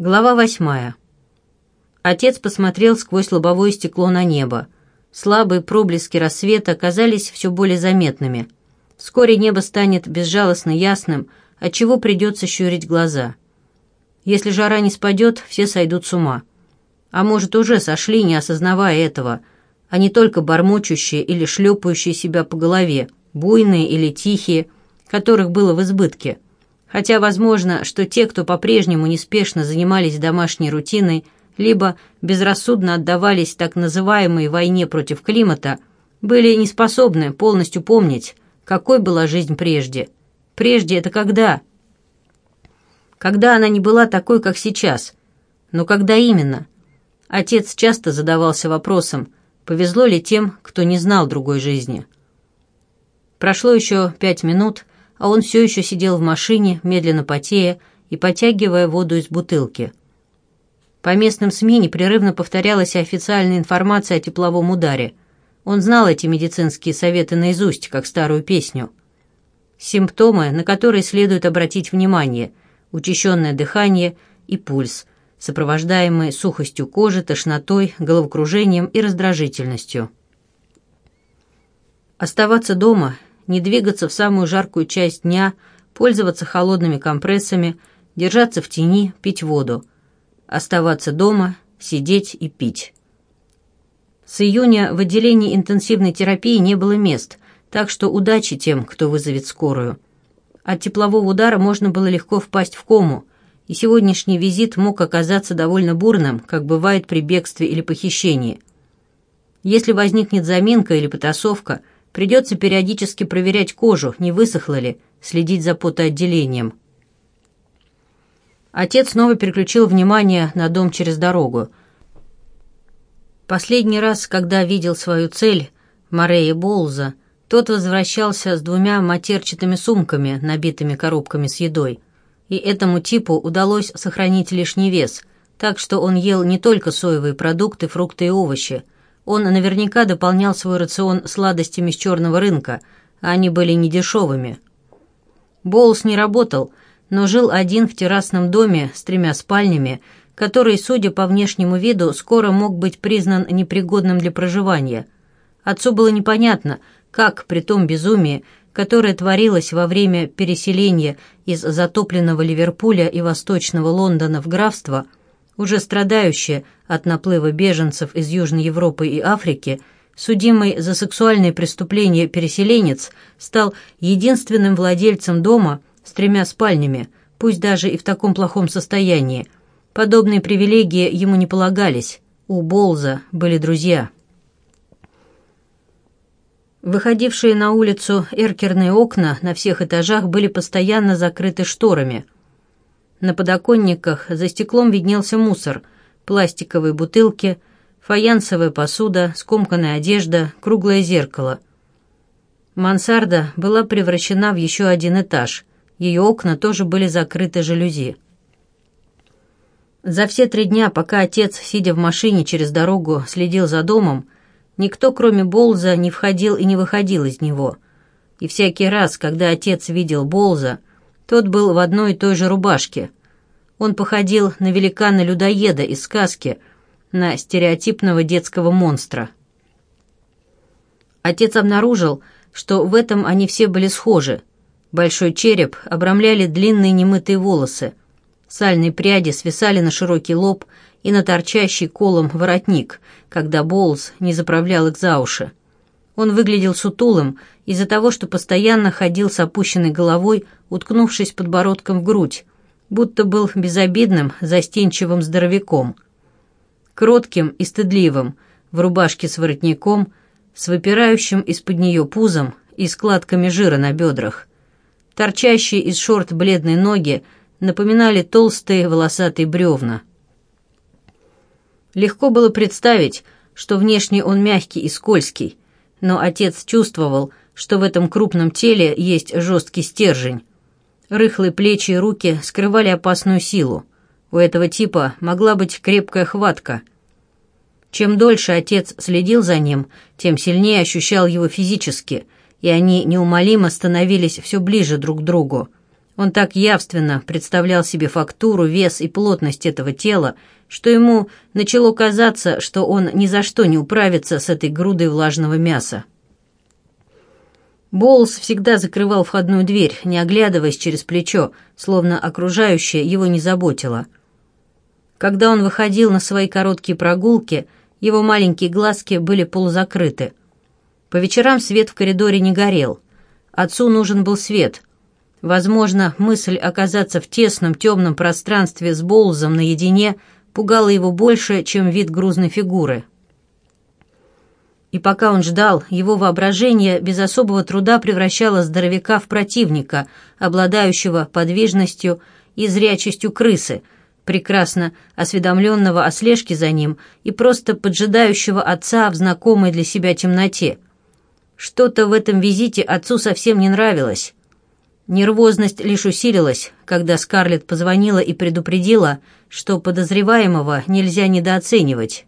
Глава восьмая. Отец посмотрел сквозь лобовое стекло на небо. Слабые проблески рассвета казались все более заметными. Вскоре небо станет безжалостно ясным, от чего придется щурить глаза. Если жара не спадет, все сойдут с ума. А может, уже сошли, не осознавая этого, а не только бормочущие или шлепающие себя по голове, буйные или тихие, которых было в избытке – хотя возможно, что те, кто по-прежнему неспешно занимались домашней рутиной, либо безрассудно отдавались так называемой «войне против климата», были неспособны полностью помнить, какой была жизнь прежде. Прежде это когда? Когда она не была такой, как сейчас. Но когда именно? Отец часто задавался вопросом, повезло ли тем, кто не знал другой жизни. Прошло еще пять минут, а он все еще сидел в машине, медленно потея и потягивая воду из бутылки. По местным СМИ непрерывно повторялась официальная информация о тепловом ударе. Он знал эти медицинские советы наизусть, как старую песню. Симптомы, на которые следует обратить внимание – учащенное дыхание и пульс, сопровождаемые сухостью кожи, тошнотой, головокружением и раздражительностью. Оставаться дома – не двигаться в самую жаркую часть дня, пользоваться холодными компрессами, держаться в тени, пить воду, оставаться дома, сидеть и пить. С июня в отделении интенсивной терапии не было мест, так что удачи тем, кто вызовет скорую. От теплового удара можно было легко впасть в кому, и сегодняшний визит мог оказаться довольно бурным, как бывает при бегстве или похищении. Если возникнет заминка или потасовка – Придется периодически проверять кожу, не высохла ли, следить за потоотделением. Отец снова переключил внимание на дом через дорогу. Последний раз, когда видел свою цель, Морея Болза, тот возвращался с двумя матерчатыми сумками, набитыми коробками с едой. И этому типу удалось сохранить лишний вес, так что он ел не только соевые продукты, фрукты и овощи – он наверняка дополнял свой рацион сладостями с черного рынка, а они были недешевыми. Боулс не работал, но жил один в террасном доме с тремя спальнями, который, судя по внешнему виду, скоро мог быть признан непригодным для проживания. Отцу было непонятно, как при том безумии, которое творилось во время переселения из затопленного Ливерпуля и восточного Лондона в графство – уже страдающая от наплыва беженцев из Южной Европы и Африки, судимый за сексуальные преступления переселенец стал единственным владельцем дома с тремя спальнями, пусть даже и в таком плохом состоянии. Подобные привилегии ему не полагались. У Болза были друзья. Выходившие на улицу эркерные окна на всех этажах были постоянно закрыты шторами – на подоконниках за стеклом виднелся мусор, пластиковые бутылки, фаянсовая посуда, скомканная одежда, круглое зеркало. Мансарда была превращена в еще один этаж. Ее окна тоже были закрыты жалюзи. За все три дня, пока отец, сидя в машине через дорогу, следил за домом, никто, кроме Болза, не входил и не выходил из него. И всякий раз, когда отец видел Болза – тот был в одной и той же рубашке. Он походил на великана-людоеда из сказки, на стереотипного детского монстра. Отец обнаружил, что в этом они все были схожи. Большой череп обрамляли длинные немытые волосы. Сальные пряди свисали на широкий лоб и на торчащий колом воротник, когда Боулс не заправлял их за уши. Он выглядел сутулым из-за того, что постоянно ходил с опущенной головой, уткнувшись подбородком в грудь, будто был безобидным, застенчивым здоровяком. Кротким и стыдливым, в рубашке с воротником, с выпирающим из-под нее пузом и складками жира на бедрах. Торчащие из шорт бледные ноги напоминали толстые волосатые бревна. Легко было представить, что внешне он мягкий и скользкий, но отец чувствовал, что в этом крупном теле есть жесткий стержень. Рыхлые плечи и руки скрывали опасную силу. У этого типа могла быть крепкая хватка. Чем дольше отец следил за ним, тем сильнее ощущал его физически, и они неумолимо становились все ближе друг к другу. Он так явственно представлял себе фактуру, вес и плотность этого тела, что ему начало казаться, что он ни за что не управится с этой грудой влажного мяса. Боулс всегда закрывал входную дверь, не оглядываясь через плечо, словно окружающее его не заботило. Когда он выходил на свои короткие прогулки, его маленькие глазки были полузакрыты. По вечерам свет в коридоре не горел. Отцу нужен был свет — Возможно, мысль оказаться в тесном темном пространстве с Боузом наедине пугала его больше, чем вид грузной фигуры. И пока он ждал, его воображение без особого труда превращало здоровяка в противника, обладающего подвижностью и зрячестью крысы, прекрасно осведомленного о слежке за ним и просто поджидающего отца в знакомой для себя темноте. Что-то в этом визите отцу совсем не нравилось. Нервозность лишь усилилась, когда Скарлетт позвонила и предупредила, что подозреваемого нельзя недооценивать.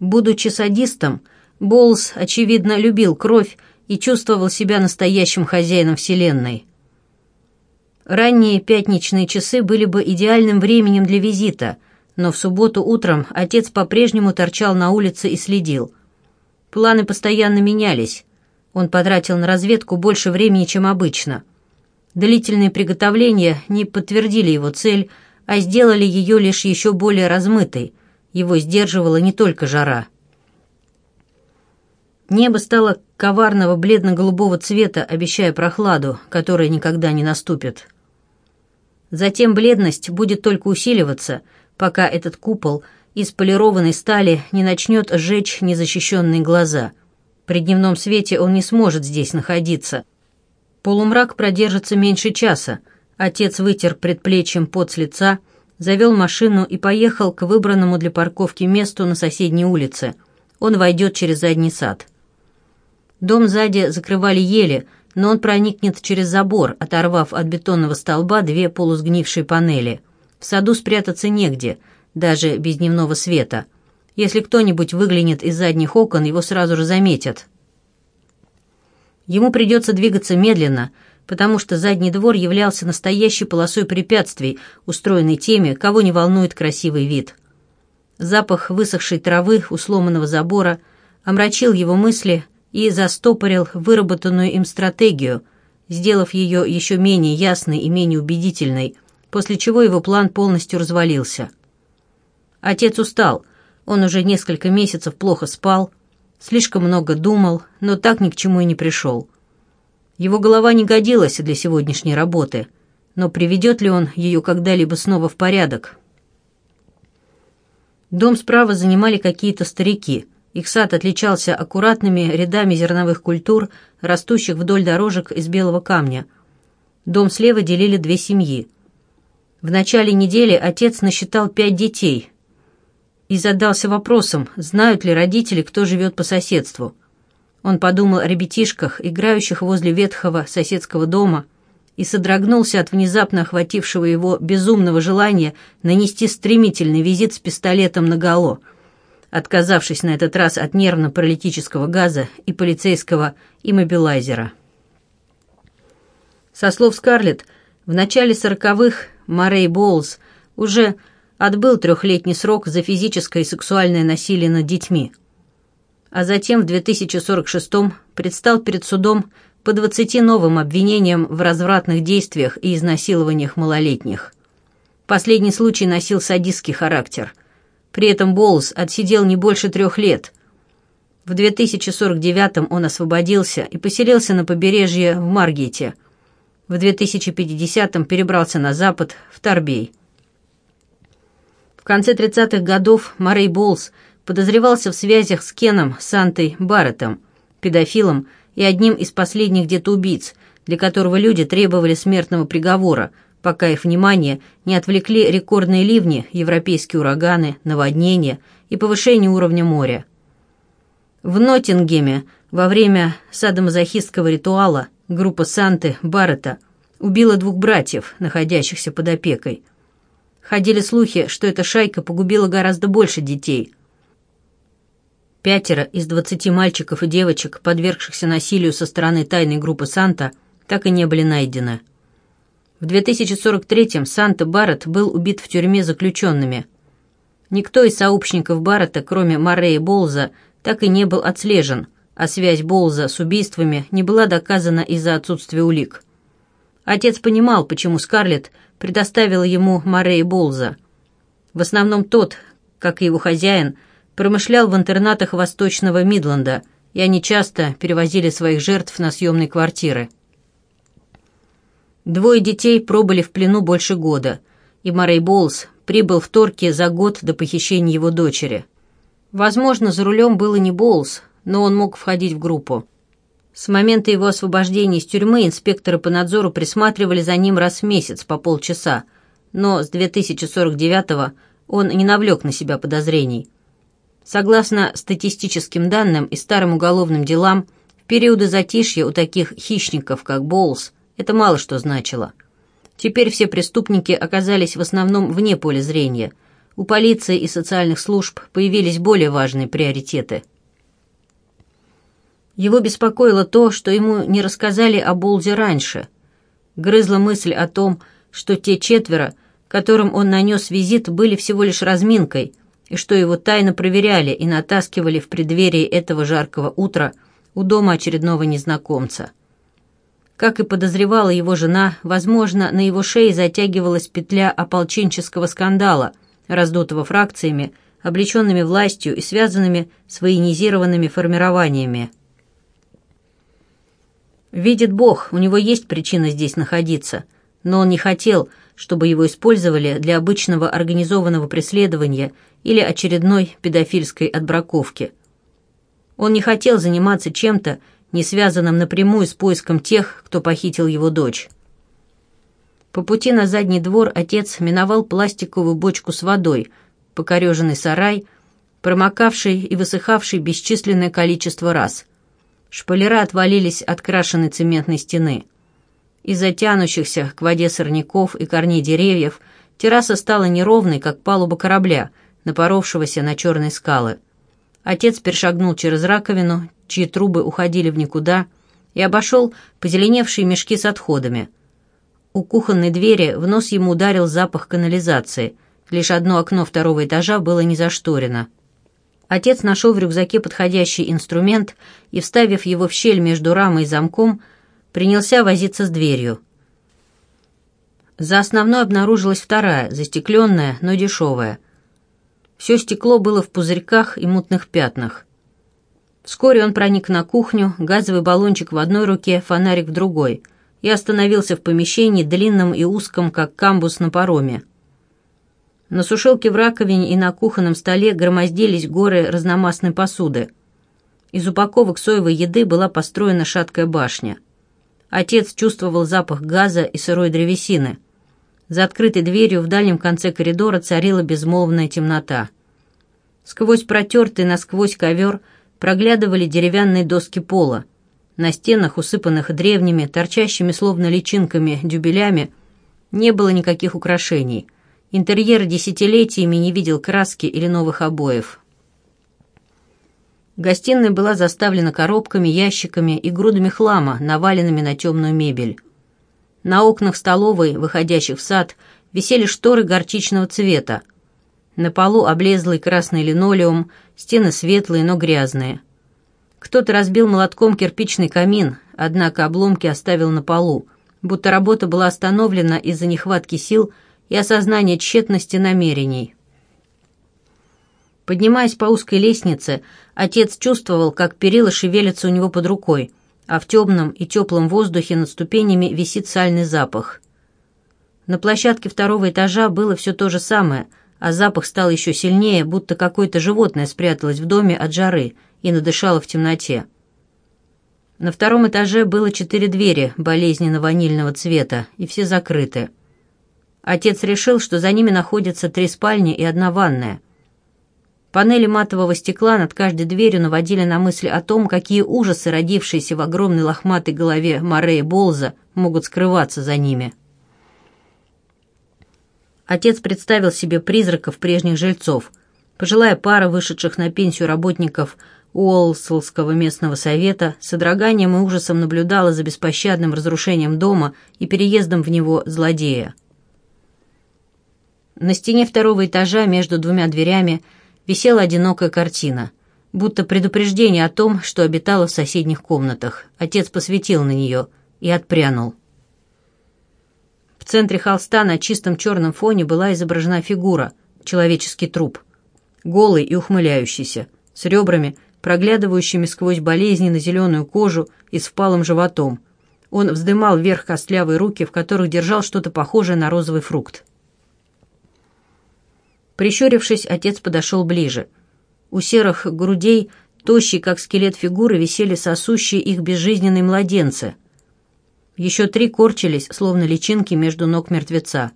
Будучи садистом, Болс, очевидно, любил кровь и чувствовал себя настоящим хозяином Вселенной. Ранние пятничные часы были бы идеальным временем для визита, но в субботу утром отец по-прежнему торчал на улице и следил. Планы постоянно менялись — он потратил на разведку больше времени, чем обычно. Длительные приготовления не подтвердили его цель, а сделали ее лишь еще более размытой. Его сдерживала не только жара. Небо стало коварного бледно-голубого цвета, обещая прохладу, которая никогда не наступит. Затем бледность будет только усиливаться, пока этот купол из полированной стали не начнет сжечь незащищенные глаза — при дневном свете он не сможет здесь находиться. Полумрак продержится меньше часа. Отец вытер предплечьем пот с лица, завел машину и поехал к выбранному для парковки месту на соседней улице. Он войдет через задний сад. Дом сзади закрывали ели, но он проникнет через забор, оторвав от бетонного столба две полусгнившие панели. В саду спрятаться негде, даже без дневного света – если кто-нибудь выглянет из задних окон, его сразу же заметят. Ему придется двигаться медленно, потому что задний двор являлся настоящей полосой препятствий, устроенной теми, кого не волнует красивый вид. Запах высохшей травы у сломанного забора омрачил его мысли и застопорил выработанную им стратегию, сделав ее еще менее ясной и менее убедительной, после чего его план полностью развалился. Отец устал, он уже несколько месяцев плохо спал, слишком много думал, но так ни к чему и не пришел. Его голова не годилась для сегодняшней работы, но приведет ли он ее когда-либо снова в порядок? Дом справа занимали какие-то старики. Их сад отличался аккуратными рядами зерновых культур, растущих вдоль дорожек из белого камня. Дом слева делили две семьи. В начале недели отец насчитал пять детей, и задался вопросом, знают ли родители, кто живет по соседству. Он подумал о ребятишках, играющих возле ветхого соседского дома, и содрогнулся от внезапно охватившего его безумного желания нанести стремительный визит с пистолетом наголо, отказавшись на этот раз от нервно-паралитического газа и полицейского иммобилайзера. Со слов Скарлетт, в начале сороковых Морей Боулс уже отбыл трехлетний срок за физическое и сексуальное насилие над детьми. А затем в 2046-м предстал перед судом по 20 новым обвинениям в развратных действиях и изнасилованиях малолетних. Последний случай носил садистский характер. При этом Боллс отсидел не больше трех лет. В 2049-м он освободился и поселился на побережье в Маргете. В 2050-м перебрался на запад, в Торбей – конце 30-х годов Морей Болс подозревался в связях с Кеном Сантой Барреттом, педофилом и одним из последних детоубийц, для которого люди требовали смертного приговора, пока их внимание не отвлекли рекордные ливни, европейские ураганы, наводнения и повышение уровня моря. В Ноттингеме во время садомазохистского ритуала группа Санты Баррета убила двух братьев, находящихся под опекой – Ходили слухи, что эта шайка погубила гораздо больше детей. Пятеро из двадцати мальчиков и девочек, подвергшихся насилию со стороны тайной группы Санта, так и не были найдены. В 2043-м Санта Барретт был убит в тюрьме заключенными. Никто из сообщников Барретта, кроме Моррея Болза, так и не был отслежен, а связь Болза с убийствами не была доказана из-за отсутствия улик. Отец понимал, почему Скарлетт предоставил ему Морей Болза. В основном тот, как и его хозяин, промышлял в интернатах Восточного Мидленда, и они часто перевозили своих жертв на съемные квартиры. Двое детей пробыли в плену больше года, и Морей Болз прибыл в Торке за год до похищения его дочери. Возможно, за рулем было не Болз, но он мог входить в группу. С момента его освобождения из тюрьмы инспекторы по надзору присматривали за ним раз в месяц по полчаса, но с 2049-го он не навлек на себя подозрений. Согласно статистическим данным и старым уголовным делам, в периоды затишья у таких хищников, как Боулс, это мало что значило. Теперь все преступники оказались в основном вне поля зрения. У полиции и социальных служб появились более важные приоритеты – его беспокоило то, что ему не рассказали о Болде раньше. Грызла мысль о том, что те четверо, которым он нанес визит, были всего лишь разминкой, и что его тайно проверяли и натаскивали в преддверии этого жаркого утра у дома очередного незнакомца. Как и подозревала его жена, возможно, на его шее затягивалась петля ополченческого скандала, раздутого фракциями, облеченными властью и связанными с военизированными формированиями. Видит Бог, у него есть причина здесь находиться, но он не хотел, чтобы его использовали для обычного организованного преследования или очередной педофильской отбраковки. Он не хотел заниматься чем-то, не связанным напрямую с поиском тех, кто похитил его дочь. По пути на задний двор отец миновал пластиковую бочку с водой, покореженный сарай, промокавший и высыхавший бесчисленное количество раз – Шпалера отвалились от крашенной цементной стены. Из-за тянущихся к воде сорняков и корней деревьев терраса стала неровной, как палуба корабля, напоровшегося на черные скалы. Отец перешагнул через раковину, чьи трубы уходили в никуда, и обошел позеленевшие мешки с отходами. У кухонной двери в нос ему ударил запах канализации. Лишь одно окно второго этажа было не зашторено, Отец нашел в рюкзаке подходящий инструмент и, вставив его в щель между рамой и замком, принялся возиться с дверью. За основной обнаружилась вторая, застекленная, но дешевая. Все стекло было в пузырьках и мутных пятнах. Вскоре он проник на кухню, газовый баллончик в одной руке, фонарик в другой, и остановился в помещении длинном и узком, как камбус на пароме. На сушилке в раковине и на кухонном столе громоздились горы разномастной посуды. Из упаковок соевой еды была построена шаткая башня. Отец чувствовал запах газа и сырой древесины. За открытой дверью в дальнем конце коридора царила безмолвная темнота. Сквозь протертый насквозь ковер проглядывали деревянные доски пола. На стенах, усыпанных древними, торчащими словно личинками, дюбелями, не было никаких украшений – Интерьер десятилетиями не видел краски или новых обоев. Гостиная была заставлена коробками, ящиками и грудами хлама, наваленными на темную мебель. На окнах столовой, выходящих в сад, висели шторы горчичного цвета. На полу облезлый красный линолеум, стены светлые, но грязные. Кто-то разбил молотком кирпичный камин, однако обломки оставил на полу, будто работа была остановлена из-за нехватки сил – и осознание тщетности намерений. Поднимаясь по узкой лестнице, отец чувствовал, как перила шевелятся у него под рукой, а в темном и теплом воздухе над ступенями висит сальный запах. На площадке второго этажа было все то же самое, а запах стал еще сильнее, будто какое-то животное спряталось в доме от жары и надышало в темноте. На втором этаже было четыре двери болезненно-ванильного цвета, и все закрыты – Отец решил, что за ними находятся три спальни и одна ванная. Панели матового стекла над каждой дверью наводили на мысль о том, какие ужасы, родившиеся в огромной лохматой голове Морея Болза, могут скрываться за ними. Отец представил себе призраков прежних жильцов. Пожилая пара вышедших на пенсию работников Уолслского местного совета с одраганием и ужасом наблюдала за беспощадным разрушением дома и переездом в него злодея. На стене второго этажа между двумя дверями висела одинокая картина, будто предупреждение о том, что обитала в соседних комнатах. Отец посветил на нее и отпрянул. В центре холста на чистом черном фоне была изображена фигура, человеческий труп, голый и ухмыляющийся, с ребрами, проглядывающими сквозь болезненно зеленую кожу и с впалым животом. Он вздымал вверх костлявые руки, в которых держал что-то похожее на розовый фрукт. Прищурившись, отец подошел ближе. У серых грудей, тощей как скелет фигуры, висели сосущие их безжизненные младенцы. Еще три корчились, словно личинки между ног мертвеца.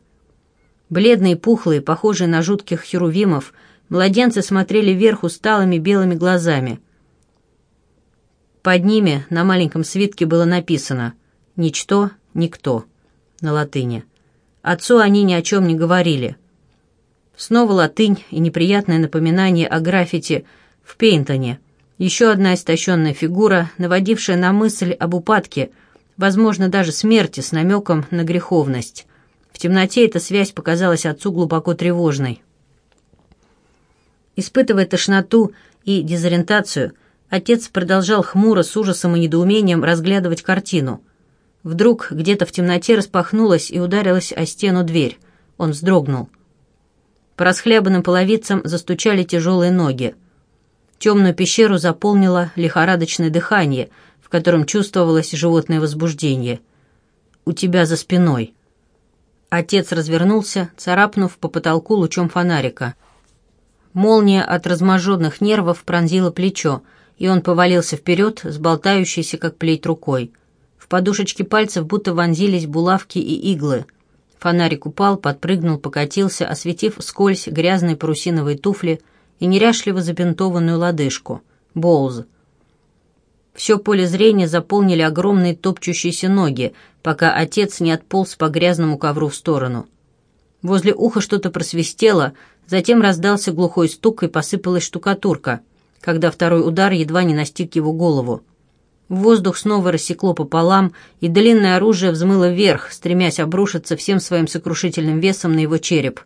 Бледные, пухлые, похожие на жутких херувимов, младенцы смотрели вверх усталыми белыми глазами. Под ними на маленьком свитке было написано «Ничто, никто» на латыни. Отцу они ни о чем не говорили — Снова латынь и неприятное напоминание о граффити в Пейнтоне. Еще одна истощенная фигура, наводившая на мысль об упадке, возможно, даже смерти с намеком на греховность. В темноте эта связь показалась отцу глубоко тревожной. Испытывая тошноту и дезориентацию, отец продолжал хмуро, с ужасом и недоумением разглядывать картину. Вдруг где-то в темноте распахнулась и ударилась о стену дверь. Он вздрогнул. По расхлябанным половицам застучали тяжелые ноги. Темную пещеру заполнило лихорадочное дыхание, в котором чувствовалось животное возбуждение. «У тебя за спиной». Отец развернулся, царапнув по потолку лучом фонарика. Молния от разможенных нервов пронзила плечо, и он повалился вперед с болтающейся, как плеть, рукой. В подушечке пальцев будто вонзились булавки и иглы — Фонарик упал, подпрыгнул, покатился, осветив скользь грязные парусиновые туфли и неряшливо забинтованную лодыжку. Боуз. Все поле зрения заполнили огромные топчущиеся ноги, пока отец не отполз по грязному ковру в сторону. Возле уха что-то просвистело, затем раздался глухой стук и посыпалась штукатурка, когда второй удар едва не настиг его голову. Воздух снова рассекло пополам, и длинное оружие взмыло вверх, стремясь обрушиться всем своим сокрушительным весом на его череп.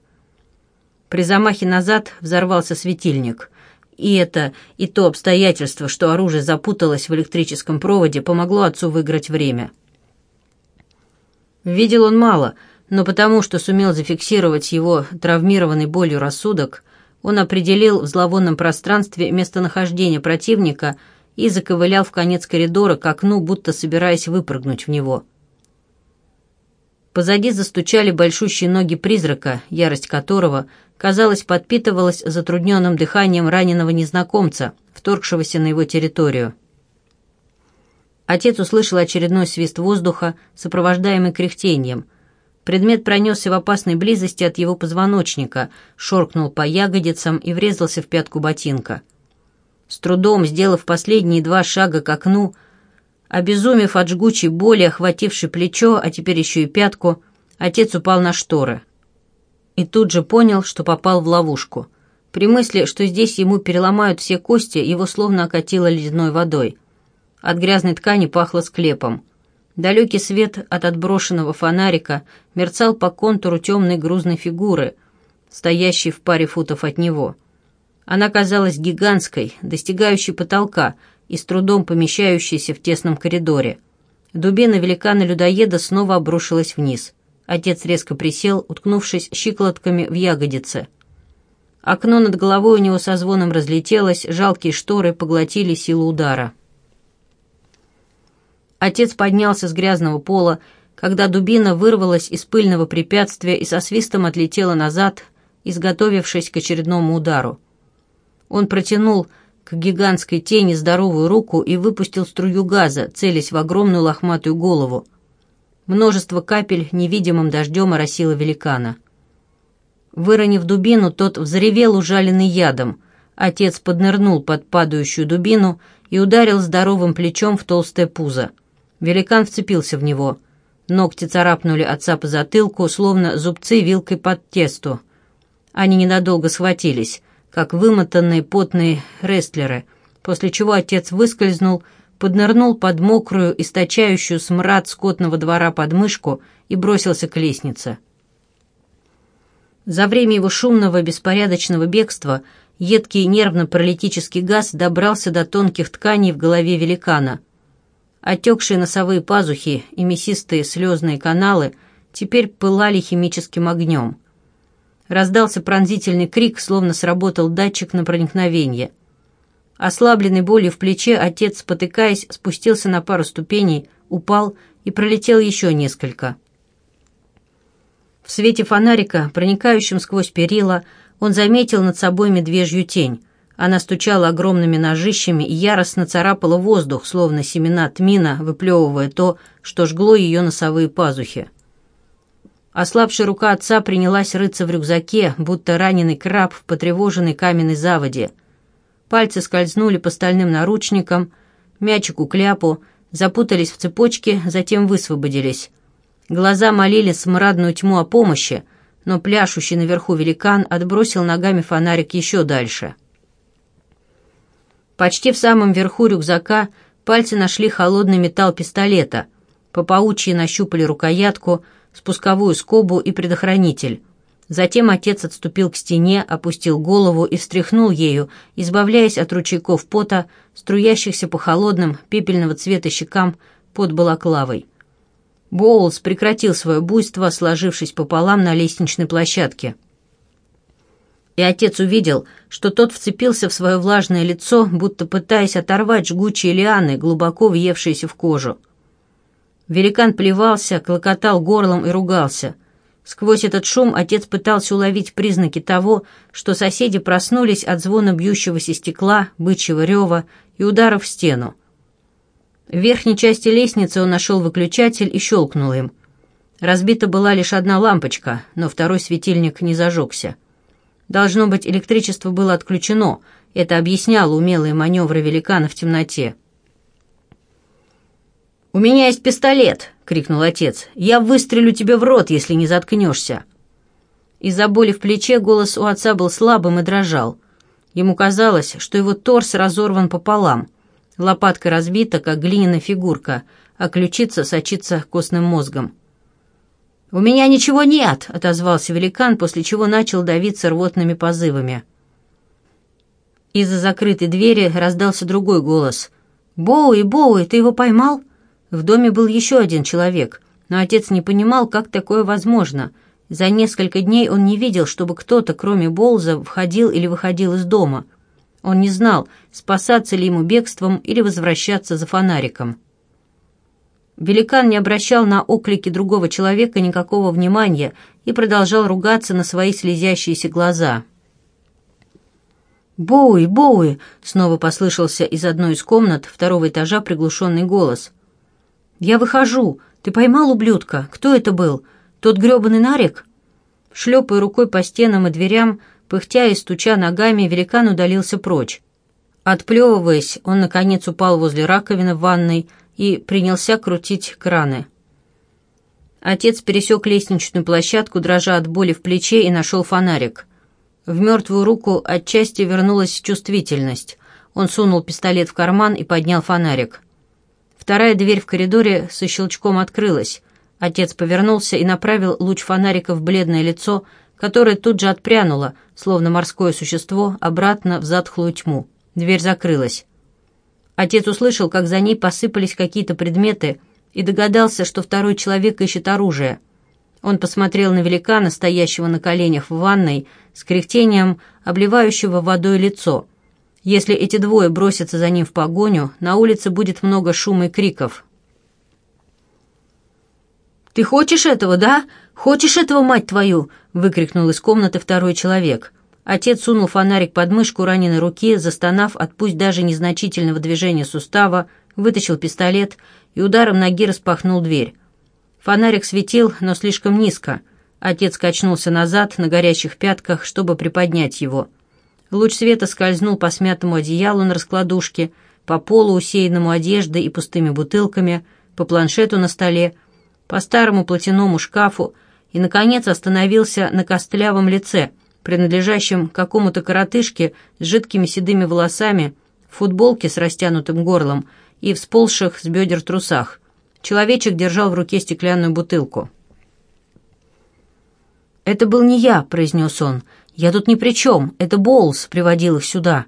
При замахе назад взорвался светильник. И это, и то обстоятельство, что оружие запуталось в электрическом проводе, помогло отцу выиграть время. Видел он мало, но потому, что сумел зафиксировать его травмированный болью рассудок, он определил в зловонном пространстве местонахождение противника – и заковылял в конец коридора к окну, будто собираясь выпрыгнуть в него. Позади застучали большущие ноги призрака, ярость которого, казалось, подпитывалась затрудненным дыханием раненого незнакомца, вторгшегося на его территорию. Отец услышал очередной свист воздуха, сопровождаемый кряхтением. Предмет пронесся в опасной близости от его позвоночника, шоркнул по ягодицам и врезался в пятку ботинка — с трудом, сделав последние два шага к окну, обезумев от жгучей боли, охватившей плечо, а теперь еще и пятку, отец упал на шторы. И тут же понял, что попал в ловушку. При мысли, что здесь ему переломают все кости, его словно окатило ледяной водой. От грязной ткани пахло склепом. Далекий свет от отброшенного фонарика мерцал по контуру темной грузной фигуры, стоящей в паре футов от него — она казалась гигантской, достигающей потолка и с трудом помещающейся в тесном коридоре. Дубина великана-людоеда снова обрушилась вниз. Отец резко присел, уткнувшись щиколотками в ягодице. Окно над головой у него со звоном разлетелось, жалкие шторы поглотили силу удара. Отец поднялся с грязного пола, когда дубина вырвалась из пыльного препятствия и со свистом отлетела назад, изготовившись к очередному удару. Он протянул к гигантской тени здоровую руку и выпустил струю газа, целясь в огромную лохматую голову. Множество капель невидимым дождем оросило великана. Выронив дубину, тот взревел, ужаленный ядом. Отец поднырнул под падающую дубину и ударил здоровым плечом в толстое пузо. Великан вцепился в него. Ногти царапнули отца по затылку, словно зубцы вилкой под тесту. Они ненадолго схватились как вымотанные потные рестлеры, после чего отец выскользнул, поднырнул под мокрую, источающую смрад скотного двора подмышку и бросился к лестнице. За время его шумного, беспорядочного бегства едкий нервно-паралитический газ добрался до тонких тканей в голове великана. Отекшие носовые пазухи и мясистые слезные каналы теперь пылали химическим огнем. Раздался пронзительный крик, словно сработал датчик на проникновение. Ослабленный болью в плече, отец, спотыкаясь, спустился на пару ступеней, упал и пролетел еще несколько. В свете фонарика, проникающем сквозь перила, он заметил над собой медвежью тень. Она стучала огромными ножищами и яростно царапала воздух, словно семена тмина, выплевывая то, что жгло ее носовые пазухи. Ослабшая рука отца принялась рыться в рюкзаке, будто раненый краб в потревоженной каменной заводе. Пальцы скользнули по стальным наручникам, мячику-кляпу, запутались в цепочке, затем высвободились. Глаза молили смрадную тьму о помощи, но пляшущий наверху великан отбросил ногами фонарик еще дальше. Почти в самом верху рюкзака пальцы нашли холодный металл пистолета. По паучьи нащупали рукоятку — спусковую скобу и предохранитель. Затем отец отступил к стене, опустил голову и встряхнул ею, избавляясь от ручейков пота, струящихся по холодным, пепельного цвета щекам под балаклавой. Боулс прекратил свое буйство, сложившись пополам на лестничной площадке. И отец увидел, что тот вцепился в свое влажное лицо, будто пытаясь оторвать жгучие лианы, глубоко въевшиеся в кожу. Великан плевался, клокотал горлом и ругался. Сквозь этот шум отец пытался уловить признаки того, что соседи проснулись от звона бьющегося стекла, бычьего рева и ударов в стену. В верхней части лестницы он нашел выключатель и щелкнул им. Разбита была лишь одна лампочка, но второй светильник не зажегся. Должно быть, электричество было отключено. Это объясняло умелые маневры великана в темноте. «У меня есть пистолет!» — крикнул отец. «Я выстрелю тебе в рот, если не заткнешься!» Из-за боли в плече голос у отца был слабым и дрожал. Ему казалось, что его торс разорван пополам. Лопатка разбита, как глиняная фигурка, а ключица сочится костным мозгом. «У меня ничего нет!» — отозвался великан, после чего начал давиться рвотными позывами. Из-за закрытой двери раздался другой голос. «Боуи, Боуи, ты его поймал?» В доме был еще один человек, но отец не понимал, как такое возможно. За несколько дней он не видел, чтобы кто-то, кроме Болза, входил или выходил из дома. Он не знал, спасаться ли ему бегством или возвращаться за фонариком. Великан не обращал на оклики другого человека никакого внимания и продолжал ругаться на свои слезящиеся глаза. «Боуи, Боуи!» — снова послышался из одной из комнат второго этажа приглушенный голос — я выхожу. Ты поймал ублюдка? Кто это был? Тот грёбаный нарик?» Шлепая рукой по стенам и дверям, пыхтя и стуча ногами, великан удалился прочь. Отплевываясь, он, наконец, упал возле раковины в ванной и принялся крутить краны. Отец пересек лестничную площадку, дрожа от боли в плече, и нашел фонарик. В мертвую руку отчасти вернулась чувствительность. Он сунул пистолет в карман и поднял фонарик. Вторая дверь в коридоре со щелчком открылась. Отец повернулся и направил луч фонарика в бледное лицо, которое тут же отпрянуло, словно морское существо, обратно в затхлую тьму. Дверь закрылась. Отец услышал, как за ней посыпались какие-то предметы, и догадался, что второй человек ищет оружие. Он посмотрел на великана, стоящего на коленях в ванной, с кряхтением, обливающего водой лицо — если эти двое бросятся за ним в погоню, на улице будет много шума и криков. «Ты хочешь этого, да? Хочешь этого, мать твою?» — выкрикнул из комнаты второй человек. Отец сунул фонарик под мышку раненой руки, застонав от пусть даже незначительного движения сустава, вытащил пистолет и ударом ноги распахнул дверь. Фонарик светил, но слишком низко. Отец качнулся назад на горящих пятках, чтобы приподнять его. Луч света скользнул по смятому одеялу на раскладушке, по полу, усеянному одеждой и пустыми бутылками, по планшету на столе, по старому платяному шкафу и, наконец, остановился на костлявом лице, принадлежащем какому-то коротышке с жидкими седыми волосами, футболке с растянутым горлом и в сползших с бедер трусах. Человечек держал в руке стеклянную бутылку. «Это был не я», — произнес он, — я тут ни при чем, это Боулс приводил их сюда».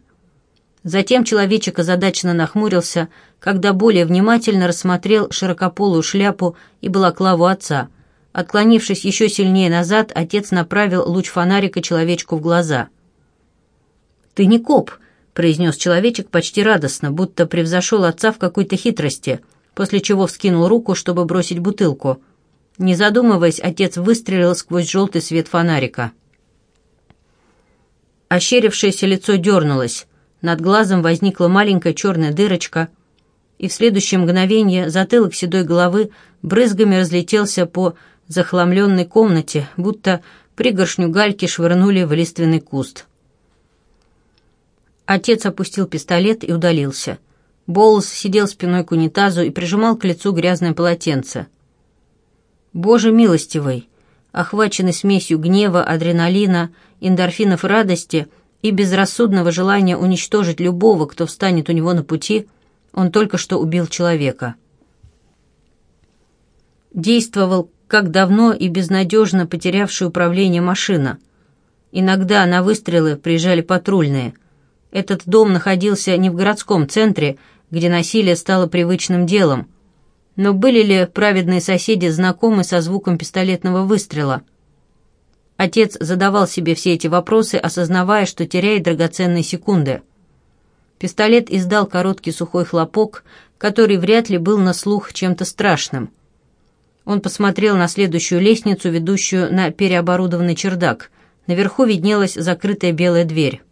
Затем человечек озадаченно нахмурился, когда более внимательно рассмотрел широкополую шляпу и балаклаву отца. Отклонившись еще сильнее назад, отец направил луч фонарика человечку в глаза. «Ты не коп», — произнес человечек почти радостно, будто превзошел отца в какой-то хитрости, после чего вскинул руку, чтобы бросить бутылку. Не задумываясь, отец выстрелил сквозь желтый свет фонарика. Ощерившееся лицо дернулось. Над глазом возникла маленькая черная дырочка, и в следующее мгновение затылок седой головы брызгами разлетелся по захламленной комнате, будто пригоршню гальки швырнули в лиственный куст. Отец опустил пистолет и удалился. Боулс сидел спиной к унитазу и прижимал к лицу грязное полотенце. «Боже милостивый!» охвачены смесью гнева, адреналина, эндорфинов радости и безрассудного желания уничтожить любого, кто встанет у него на пути, он только что убил человека. Действовал как давно и безнадежно потерявший управление машина. Иногда на выстрелы приезжали патрульные. Этот дом находился не в городском центре, где насилие стало привычным делом – но были ли праведные соседи знакомы со звуком пистолетного выстрела? Отец задавал себе все эти вопросы, осознавая, что теряет драгоценные секунды. Пистолет издал короткий сухой хлопок, который вряд ли был на слух чем-то страшным. Он посмотрел на следующую лестницу, ведущую на переоборудованный чердак. Наверху виднелась закрытая белая дверь.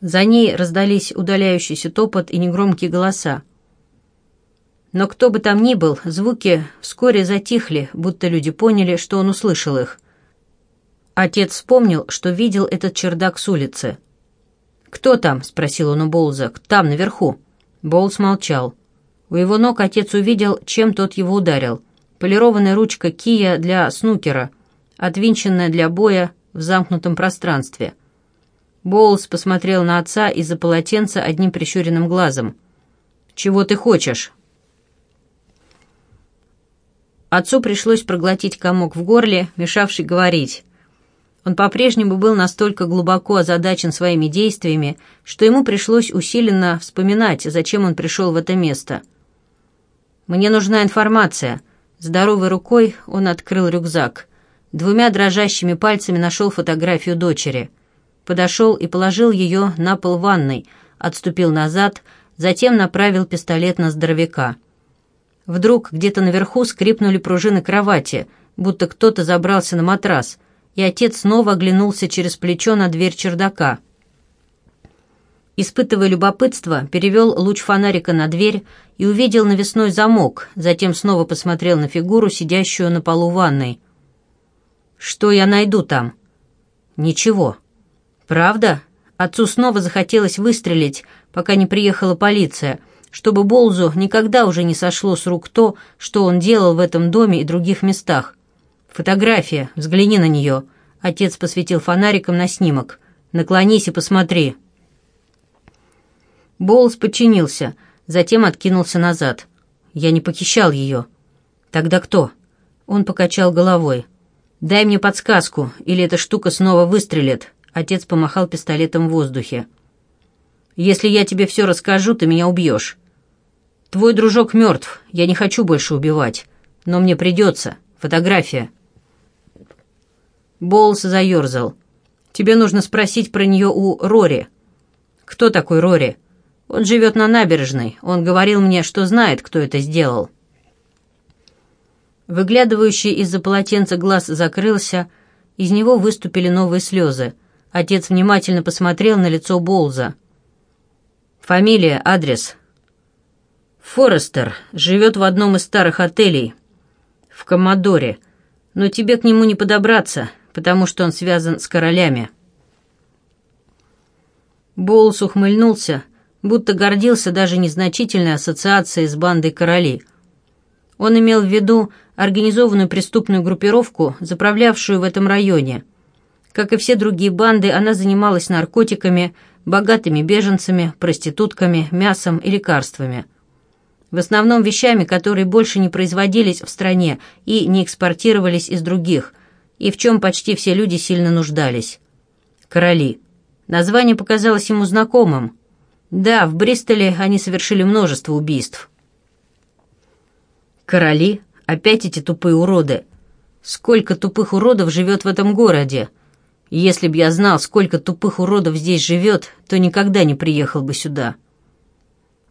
За ней раздались удаляющийся топот и негромкие голоса. Но кто бы там ни был, звуки вскоре затихли, будто люди поняли, что он услышал их. Отец вспомнил, что видел этот чердак с улицы. «Кто там?» — спросил он у Боулза. «Там, наверху». Боулз молчал. У его ног отец увидел, чем тот его ударил. Полированная ручка кия для снукера, отвинченная для боя в замкнутом пространстве. Боулз посмотрел на отца из-за полотенца одним прищуренным глазом. «Чего ты хочешь?» Отцу пришлось проглотить комок в горле, мешавший говорить. Он по-прежнему был настолько глубоко озадачен своими действиями, что ему пришлось усиленно вспоминать, зачем он пришел в это место. «Мне нужна информация». Здоровой рукой он открыл рюкзак. Двумя дрожащими пальцами нашел фотографию дочери. Подошел и положил ее на пол ванной, отступил назад, затем направил пистолет на здоровяка. Вдруг где-то наверху скрипнули пружины кровати, будто кто-то забрался на матрас, и отец снова оглянулся через плечо на дверь чердака. Испытывая любопытство, перевел луч фонарика на дверь и увидел навесной замок, затем снова посмотрел на фигуру, сидящую на полу ванной. «Что я найду там?» «Ничего». «Правда?» Отцу снова захотелось выстрелить, пока не приехала полиция — чтобы болзу никогда уже не сошло с рук то, что он делал в этом доме и других местах. «Фотография, взгляни на нее», — отец посветил фонариком на снимок. «Наклонись и посмотри». Болз подчинился, затем откинулся назад. «Я не похищал ее». «Тогда кто?» Он покачал головой. «Дай мне подсказку, или эта штука снова выстрелит». Отец помахал пистолетом в воздухе. Если я тебе все расскажу, ты меня убьешь. Твой дружок мертв, я не хочу больше убивать. Но мне придется. Фотография». Болс заерзал. «Тебе нужно спросить про нее у Рори». «Кто такой Рори?» «Он живет на набережной. Он говорил мне, что знает, кто это сделал». Выглядывающий из-за полотенца глаз закрылся, из него выступили новые слезы. Отец внимательно посмотрел на лицо Болза – Фамилия, адрес. Форестер живет в одном из старых отелей. В Коммодоре. Но тебе к нему не подобраться, потому что он связан с королями». Боулс ухмыльнулся, будто гордился даже незначительной ассоциацией с бандой королей. Он имел в виду организованную преступную группировку, заправлявшую в этом районе. Как и все другие банды, она занималась наркотиками – богатыми беженцами, проститутками, мясом и лекарствами. В основном вещами, которые больше не производились в стране и не экспортировались из других, и в чем почти все люди сильно нуждались. Короли. Название показалось ему знакомым. Да, в Бристоле они совершили множество убийств. Короли. Опять эти тупые уроды. Сколько тупых уродов живет в этом городе? Если б я знал, сколько тупых уродов здесь живет, то никогда не приехал бы сюда».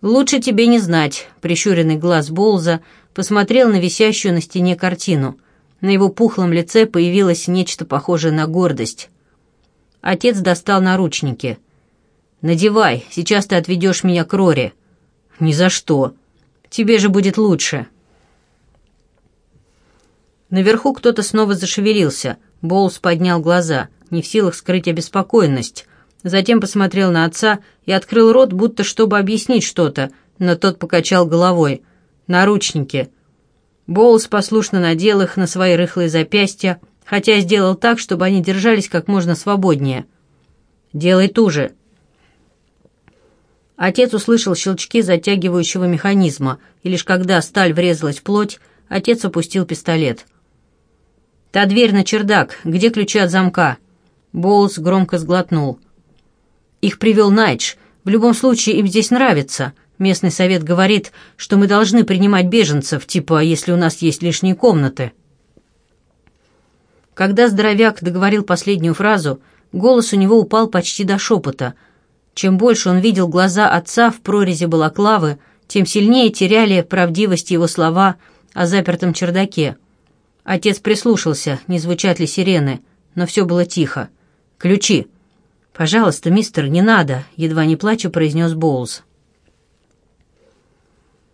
«Лучше тебе не знать», — прищуренный глаз Болза посмотрел на висящую на стене картину. На его пухлом лице появилось нечто похожее на гордость. Отец достал наручники. «Надевай, сейчас ты отведешь меня к Роре». «Ни за что. Тебе же будет лучше». Наверху кто-то снова зашевелился. Боулс поднял глаза — не в силах скрыть обеспокоенность. Затем посмотрел на отца и открыл рот, будто чтобы объяснить что-то, но тот покачал головой. «Наручники». Боулс послушно надел их на свои рыхлые запястья, хотя сделал так, чтобы они держались как можно свободнее. «Делай ту же». Отец услышал щелчки затягивающего механизма, и лишь когда сталь врезалась в плоть, отец опустил пистолет. «Та дверь на чердак. Где ключи от замка?» Боулс громко сглотнул. «Их привел Найдж. В любом случае им здесь нравится. Местный совет говорит, что мы должны принимать беженцев, типа, если у нас есть лишние комнаты». Когда здоровяк договорил последнюю фразу, голос у него упал почти до шепота. Чем больше он видел глаза отца в прорези балаклавы, тем сильнее теряли правдивость его слова о запертом чердаке. Отец прислушался, не звучат ли сирены, но все было тихо. «Ключи!» «Пожалуйста, мистер, не надо!» — едва не плача произнес Боулс.